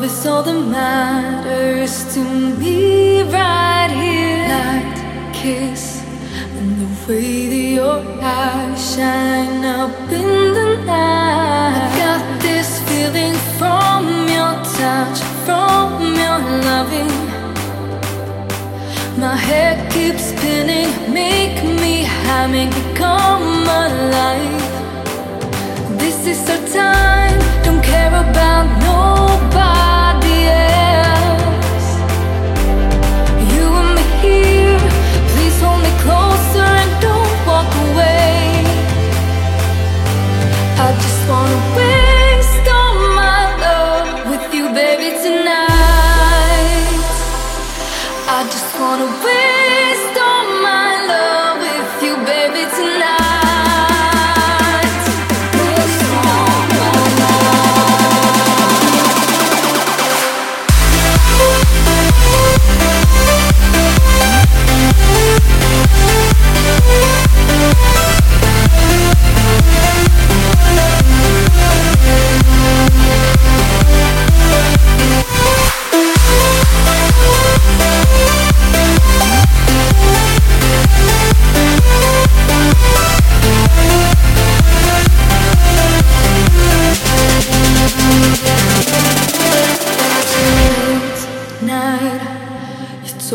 Love is all that matters to me right here. Light kiss and the way that your eyes shine up in the night. I got this feeling from your touch, from your loving. My head keeps spinning, make me high, make me come alive. This is our time, don't care about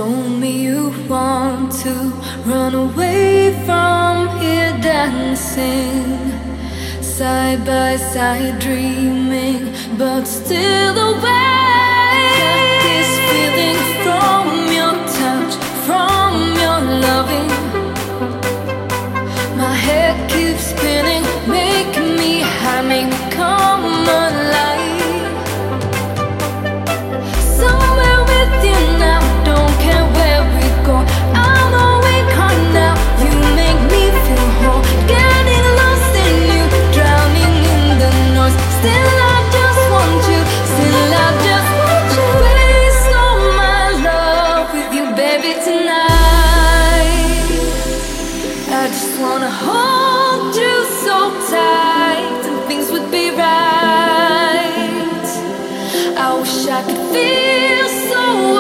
told me you want to run away from here dancing Side by side dreaming but still away Got this feeling from Eu sou